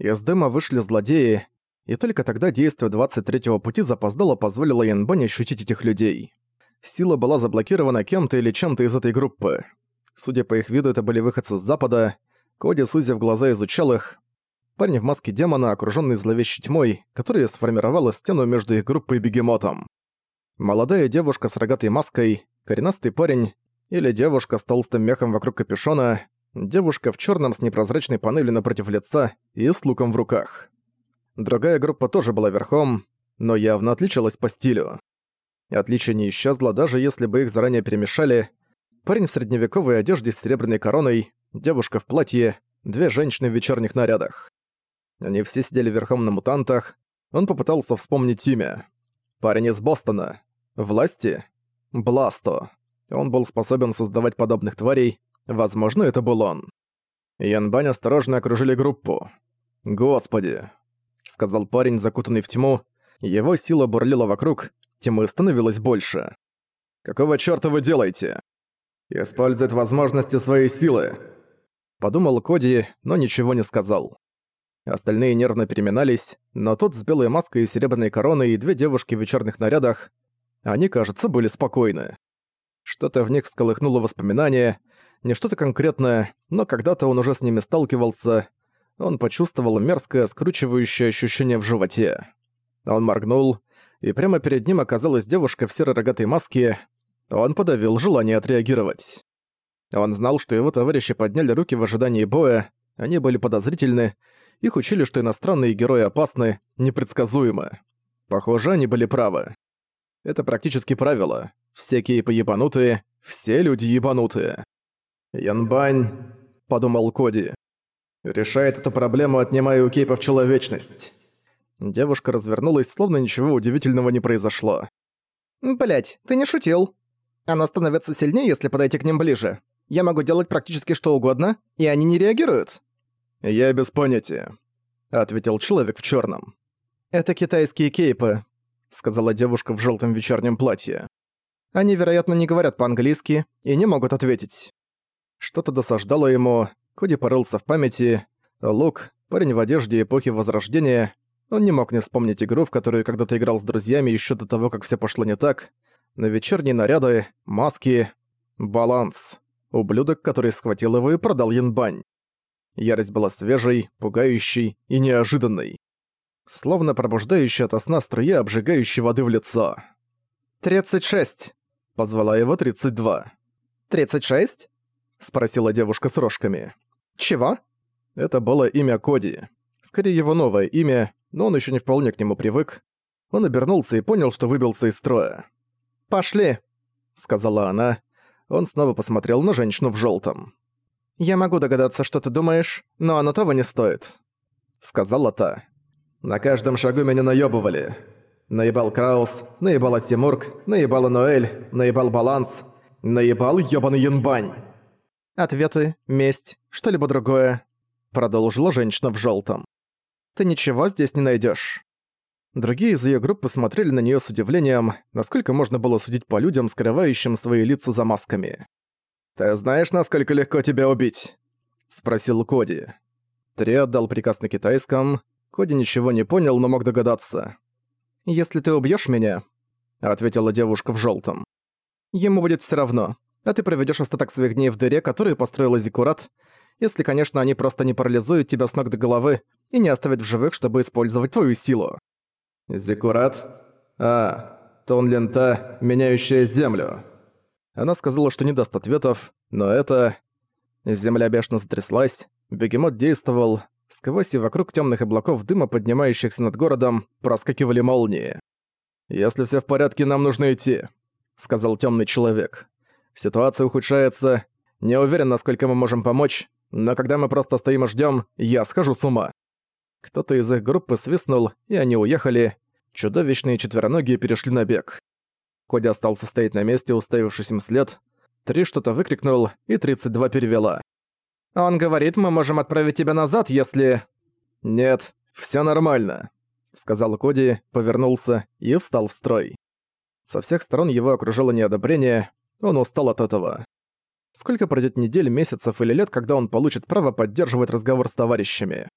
Из дыма вышли злодеи, и только тогда действие 23-го пути запоздало позволило Янбань ощутить этих людей. Сила была заблокирована кем-то или чем-то из этой группы. Судя по их виду, это были выходцы с запада. Коди, сузив глаза, изучал их. Парень в маске демона, окружённый зловещей тьмой, которая сформировала стену между их группой и бегемотом. Молодая девушка с рогатой маской, коренастый парень или девушка с толстым мехом вокруг капюшона, девушка в чёрном с непрозрачной панелью напротив лица и с луком в руках. Другая группа тоже была верхом, но явно отличалась по стилю. Отличие не исчезло, даже если бы их заранее перемешали. Парень в средневековой одежде с серебряной короной, девушка в платье, две женщины в вечерних нарядах. Они все сидели верхом на мутантах. Он попытался вспомнить имя. Парень из Бостона. Власти? Бласто. Он был способен создавать подобных тварей. Возможно, это был он. Янбань осторожно окружили группу. «Господи!» — сказал парень, закутанный в тьму. Его сила бурлила вокруг, тьмы становилось больше. «Какого чёрта вы делаете?» «Использует возможности своей силы», — подумал Коди, но ничего не сказал. Остальные нервно переминались, но тот с белой маской и серебряной короной и две девушки в вечерних нарядах, они, кажется, были спокойны. Что-то в них всколыхнуло воспоминания, не что-то конкретное, но когда-то он уже с ними сталкивался, он почувствовал мерзкое, скручивающее ощущение в животе. Он моргнул, и прямо перед ним оказалась девушка в серой рогатой маске. Он подавил желание отреагировать. Он знал, что его товарищи подняли руки в ожидании боя, они были подозрительны, их учили, что иностранные герои опасны, непредсказуемы. Похоже, они были правы. Это практически правило. Все кейпы ебанутые, все люди ебанутые. «Янбань», — подумал Коди, — «решает эту проблему, отнимая у кейпов человечность». Девушка развернулась, словно ничего удивительного не произошло. Блять, ты не шутил. Оно становится сильнее, если подойти к ним ближе. Я могу делать практически что угодно, и они не реагируют». «Я без понятия», — ответил человек в черном. «Это китайские кейпы», — сказала девушка в желтом вечернем платье. «Они, вероятно, не говорят по-английски и не могут ответить». Что-то досаждало ему, Коди порылся в памяти. Лук, парень в одежде эпохи Возрождения, он не мог не вспомнить игру, в которую когда-то играл с друзьями еще до того, как все пошло не так. На вечерние наряды, маски, баланс. Ублюдок, который схватил его и продал Янбань. Ярость была свежей, пугающей и неожиданной. Словно пробуждающая от сна струя обжигающей воды в лицо. «36!» — позвала его 32. «36? Спросила девушка с рожками. «Чего?» Это было имя Коди. Скорее, его новое имя, но он еще не вполне к нему привык. Он обернулся и понял, что выбился из строя. «Пошли!» — сказала она. Он снова посмотрел на женщину в желтом. «Я могу догадаться, что ты думаешь, но оно того не стоит», — сказала та. «На каждом шагу меня наебывали. Наебал Краус, наебала Симург, наебала Ноэль, наебал Баланс, наебал ёбаный Янбань». «Ответы, месть, что-либо другое», — продолжила женщина в желтом ты ничего здесь не найдешь. Другие из ее группы смотрели на нее с удивлением, насколько можно было судить по людям, скрывающим свои лица за масками. «Ты знаешь, насколько легко тебя убить?» — спросил Коди. Три отдал приказ на китайском. Коди ничего не понял, но мог догадаться. «Если ты убьешь меня», — ответила девушка в желтом, — «ему будет все равно, а ты проведешь остаток своих дней в дыре, которую построила Зиккурат, если, конечно, они просто не парализуют тебя с ног до головы и не оставят в живых, чтобы использовать твою силу. Зиккурат? А, Тонлента, меняющая землю. Она сказала, что не даст ответов, но это... Земля бешено затряслась, бегемот действовал, сквозь и вокруг темных облаков дыма, поднимающихся над городом, проскакивали молнии. «Если все в порядке, нам нужно идти», — сказал темный человек. «Ситуация ухудшается. Не уверен, насколько мы можем помочь, но когда мы просто стоим и ждём, я схожу с ума». Кто-то из их группы свистнул, и они уехали. Чудовищные четвероногие перешли на бег. Коди остался стоять на месте, уставившись им след. Три что-то выкрикнул, и 32 перевела. «Он говорит, мы можем отправить тебя назад, если...» «Нет, всё нормально», — сказал Коди, повернулся и встал в строй. Со всех сторон его окружало неодобрение, он устал от этого. Сколько пройдет недель, месяцев или лет, когда он получит право поддерживать разговор с товарищами?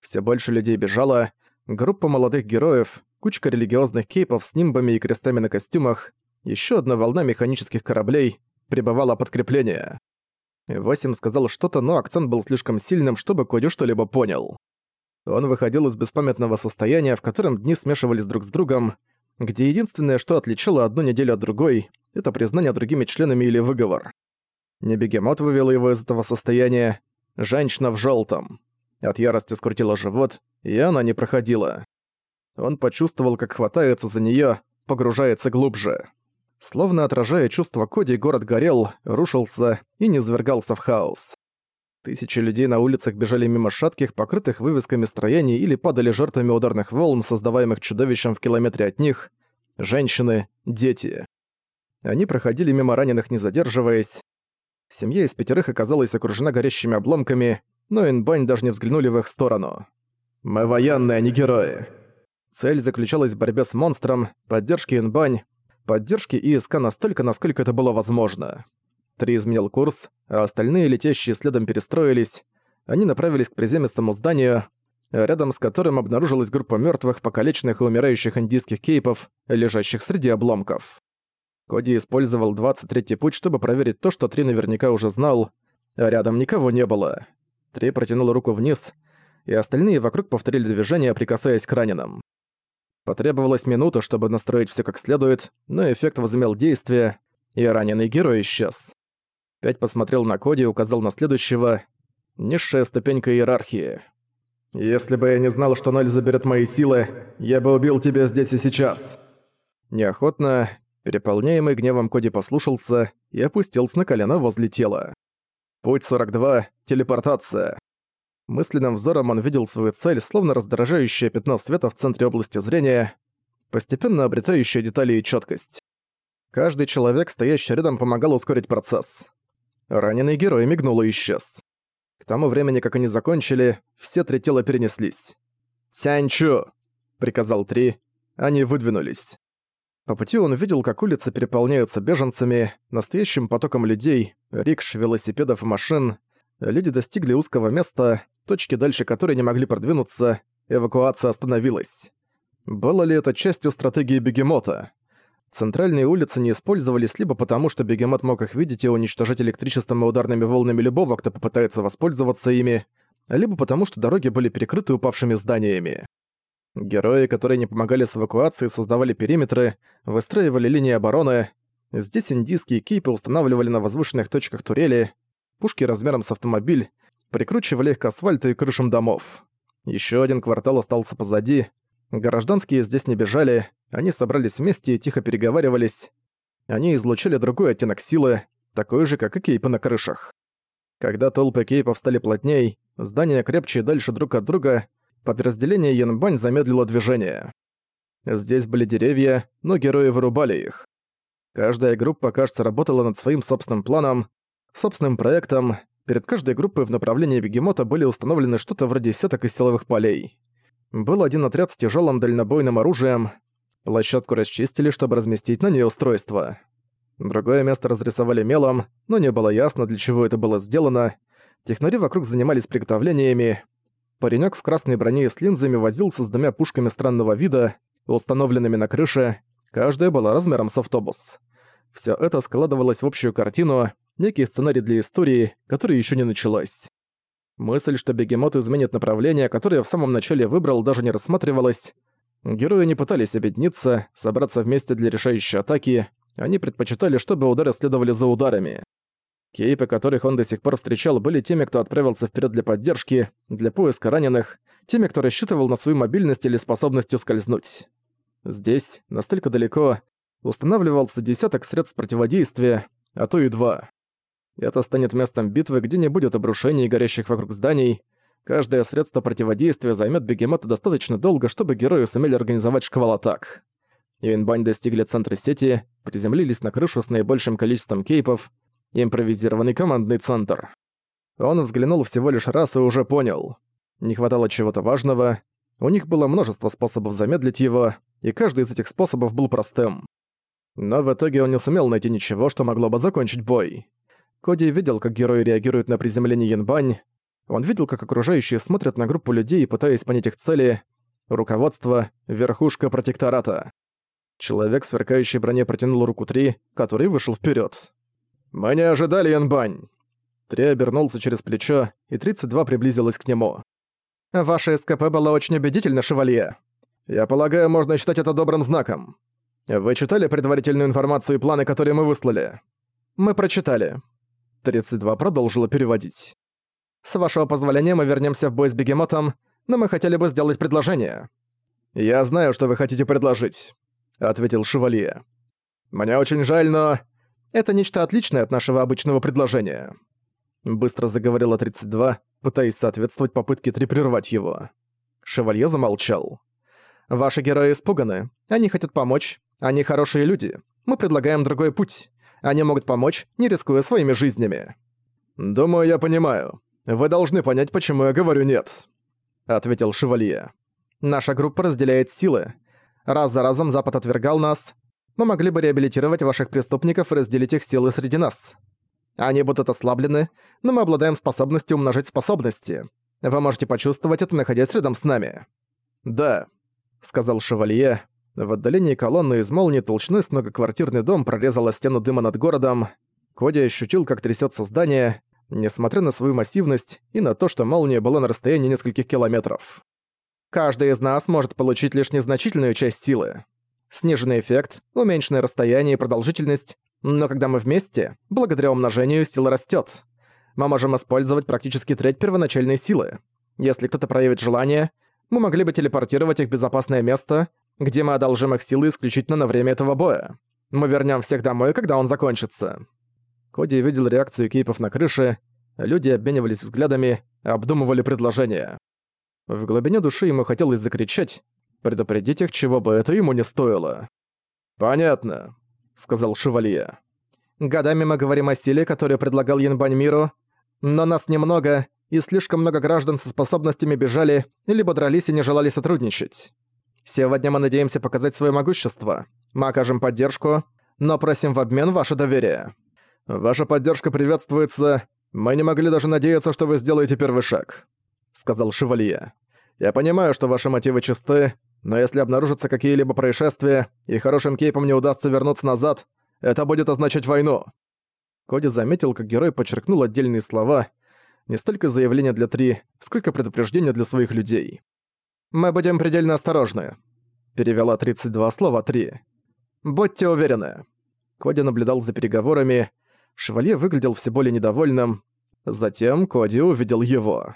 Все больше людей бежало, группа молодых героев, кучка религиозных кейпов с нимбами и крестами на костюмах, еще одна волна механических кораблей, прибывало подкрепление. Восемь сказал что-то, но акцент был слишком сильным, чтобы Коди что-либо понял. Он выходил из беспамятного состояния, в котором дни смешивались друг с другом, где единственное, что отличало одну неделю от другой, это признание другими членами или выговор. Не бегемот вывел его из этого состояния, женщина в желтом. От ярости скрутила живот, и она не проходила. Он почувствовал, как хватается за нее, погружается глубже. Словно отражая чувства Коди, город горел, рушился и низвергался в хаос. Тысячи людей на улицах бежали мимо шатких, покрытых вывесками строений или падали жертвами ударных волн, создаваемых чудовищем в километре от них. Женщины, дети. Они проходили мимо раненых, не задерживаясь. Семья из пятерых оказалась окружена горящими обломками, но Инбань даже не взглянули в их сторону. «Мы военные, а не герои». Цель заключалась в борьбе с монстром, поддержке Инбань, поддержке ИСК настолько, насколько это было возможно. Три изменил курс, а остальные летящие следом перестроились. Они направились к приземистому зданию, рядом с которым обнаружилась группа мертвых, покалеченных и умирающих индийских кейпов, лежащих среди обломков. Коди использовал 23-й путь, чтобы проверить то, что Три наверняка уже знал, а рядом никого не было. Три протянул руку вниз, и остальные вокруг повторили движение, прикасаясь к раненым. Потребовалась минута, чтобы настроить все как следует, но эффект возымел действие, и раненый герой исчез. Пять посмотрел на Коди и указал на следующего. Низшая ступенька иерархии. «Если бы я не знал, что ноль заберет мои силы, я бы убил тебя здесь и сейчас». Неохотно, переполняемый гневом Коди послушался и опустился на колено возле тела. Путь 42. Телепортация. Мысленным взором он видел свою цель, словно раздражающее пятно света в центре области зрения, постепенно обретающее детали и четкость. Каждый человек, стоящий рядом, помогал ускорить процесс. Раненый герой мигнул и исчез. К тому времени, как они закончили, все три тела перенеслись. «Тяньчу!» — приказал Три. Они выдвинулись. По пути он видел, как улицы переполняются беженцами, настоящим потоком людей, рикш, велосипедов и машин. Люди достигли узкого места, точки дальше которой не могли продвинуться, эвакуация остановилась. Было ли это частью стратегии бегемота? Центральные улицы не использовались либо потому, что бегемот мог их видеть и уничтожать электричеством и ударными волнами любого, кто попытается воспользоваться ими, либо потому, что дороги были перекрыты упавшими зданиями. Герои, которые не помогали с эвакуацией, создавали периметры, выстраивали линии обороны. Здесь индийские кейпы устанавливали на возвышенных точках турели, пушки размером с автомобиль, прикручивали их к асфальту и крышам домов. Еще один квартал остался позади. Гражданские здесь не бежали, они собрались вместе и тихо переговаривались. Они излучили другой оттенок силы, такой же, как и кейпы на крышах. Когда толпы кейпов стали плотней, здания крепче и дальше друг от друга, подразделение Янбань замедлило движение. Здесь были деревья, но герои вырубали их. Каждая группа, кажется, работала над своим собственным планом, собственным проектом, Перед каждой группой в направлении бегемота были установлены что-то вроде сеток из силовых полей. Был один отряд с тяжелым дальнобойным оружием. Площадку расчистили, чтобы разместить на ней устройство. Другое место разрисовали мелом, но не было ясно, для чего это было сделано. Технари вокруг занимались приготовлениями. Паренек в красной броне и с линзами возился с двумя пушками странного вида, установленными на крыше. Каждая была размером с автобус. Все это складывалось в общую картину, некий сценарий для истории, который еще не началась. Мысль, что бегемот изменит направление, которое в самом начале выбрал, даже не рассматривалась. Герои не пытались объединиться, собраться вместе для решающей атаки, они предпочитали, чтобы удары следовали за ударами. Кейпы, которых он до сих пор встречал, были теми, кто отправился вперед для поддержки, для поиска раненых, теми, кто рассчитывал на свою мобильность или способность ускользнуть. Здесь, настолько далеко, устанавливался десяток средств противодействия, а то и два. Это станет местом битвы, где не будет обрушений и горящих вокруг зданий. Каждое средство противодействия займет бегемота достаточно долго, чтобы герои сумели организовать шквал атак. Юинбань достигли центра сети, приземлились на крышу с наибольшим количеством кейпов, импровизированный командный центр. Он взглянул всего лишь раз и уже понял. Не хватало чего-то важного, у них было множество способов замедлить его, и каждый из этих способов был простым. Но в итоге он не сумел найти ничего, что могло бы закончить бой. Коди видел, как герои реагируют на приземление Янбань. Он видел, как окружающие смотрят на группу людей, пытаясь понять их цели. Руководство — верхушка протектората. Человек в сверкающей броне протянул руку Три, который вышел вперед. «Мы не ожидали, Янбань!» Три обернулся через плечо, и 32 приблизилась к нему. «Ваше СКП было очень убедительно, шевалье. Я полагаю, можно считать это добрым знаком. Вы читали предварительную информацию и планы, которые мы выслали?» «Мы прочитали». 32 продолжила переводить. «С вашего позволения мы вернемся в бой с бегемотом, но мы хотели бы сделать предложение». «Я знаю, что вы хотите предложить», — ответил Шевалье. «Мне очень жаль, но...» «Это нечто отличное от нашего обычного предложения». Быстро заговорила 32, пытаясь соответствовать попытке Три прервать его. Шевалье замолчал. «Ваши герои испуганы. Они хотят помочь. Они хорошие люди. Мы предлагаем другой путь. Они могут помочь, не рискуя своими жизнями». «Думаю, я понимаю. Вы должны понять, почему я говорю «нет», — ответил Шевалье. «Наша группа разделяет силы. Раз за разом Запад отвергал нас. Мы могли бы реабилитировать ваших преступников и разделить их силы среди нас. Они будут ослаблены, но мы обладаем способностью умножить способности. Вы можете почувствовать это, находясь рядом с нами». «Да», — сказал Шевалье. В отдалении колонны из молнии толщиной с многоквартирный дом прорезала стену дыма над городом. Коди ощутил, как трясется здание, несмотря на свою массивность и на то, что молния была на расстоянии нескольких километров. Каждый из нас может получить лишь незначительную часть силы. Сниженный эффект, уменьшенное расстояние и продолжительность, но когда мы вместе, благодаря умножению сила растет. Мы можем использовать практически треть первоначальной силы. Если кто-то проявит желание, мы могли бы телепортировать их в безопасное место, где мы одолжим их силы исключительно на время этого боя. Мы вернем всех домой, когда он закончится. Коди видел реакцию кейпов на крыше, люди обменивались взглядами, обдумывали предложение. В глубине души ему хотелось закричать, предупредить их, чего бы это ему не стоило. «Понятно», — сказал Шевалье. «Годами мы говорим о силе, которую предлагал Янбань миру, но нас немного, и слишком много граждан со способностями бежали, либо дрались и не желали сотрудничать. Сегодня мы надеемся показать свое могущество. Мы окажем поддержку, но просим в обмен ваше доверие. Ваша поддержка приветствуется. Мы не могли даже надеяться, что вы сделаете первый шаг», — сказал Шевалье. «Я понимаю, что ваши мотивы чисты, но если обнаружатся какие-либо происшествия, и хорошим кейпам не удастся вернуться назад, это будет означать войну». Коди заметил, как герой подчеркнул отдельные слова, не столько заявления для Три, сколько предупреждения для своих людей. «Мы будем предельно осторожны», — перевела 32 слова Три. «Будьте уверены». Коди наблюдал за переговорами, Шевалье выглядел все более недовольным, затем Коди увидел его.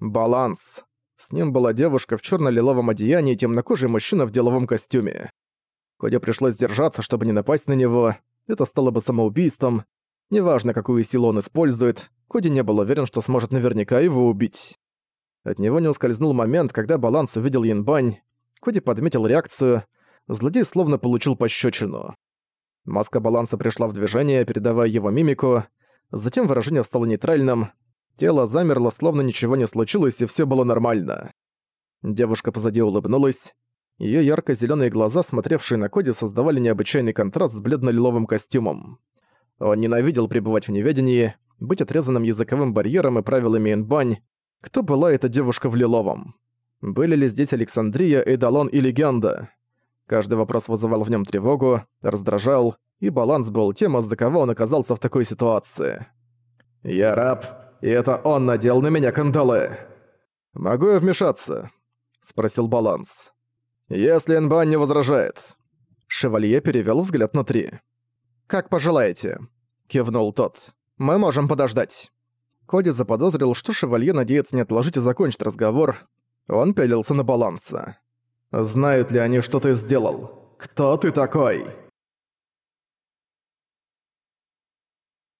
«Баланс». С ним была девушка в черно-лиловом одеянии и темнокожий мужчина в деловом костюме. Коде пришлось сдержаться, чтобы не напасть на него. Это стало бы самоубийством. Неважно, какую силу он использует, Коди не был уверен, что сможет наверняка его убить. От него не ускользнул момент, когда Баланс увидел Янбань. Коди подметил реакцию. Злодей словно получил пощечину. Маска Баланса пришла в движение, передавая его мимику. Затем выражение стало нейтральным. Тело замерло, словно ничего не случилось, и все было нормально. Девушка позади улыбнулась. Её ярко-зелёные глаза, смотревшие на Коди, создавали необычайный контраст с бледно-лиловым костюмом. Он ненавидел пребывать в неведении, быть отрезанным языковым барьером и правилами инбань. Кто была эта девушка в лиловом? Были ли здесь Александрия, Эйдалон и Легенда? Каждый вопрос вызывал в нем тревогу, раздражал, и баланс был тем, из-за кого он оказался в такой ситуации. «Я раб, и это он надел на меня кандалы. Могу я вмешаться?» — спросил Баланс. «Если Энбан не возражает». Шевалье перевёл взгляд на три. «Как пожелаете», — кивнул тот. «Мы можем подождать». Коди заподозрил, что Шевалье надеется не отложить и закончить разговор. Он пялился на Баланса. «Знают ли они, что ты сделал? Кто ты такой?»